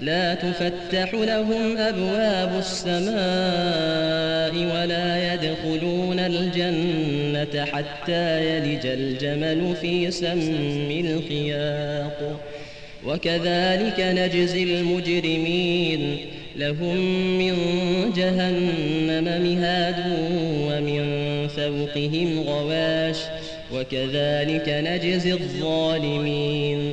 لا تفتح لهم أبواب السماء ولا يدخلون الجنة حتى يلج الجمل في سم الخياط. وكذلك نجزي المجرمين. لهم من جهنم مهاد ومن فوقهم غواش. وكذلك نجزي الظالمين.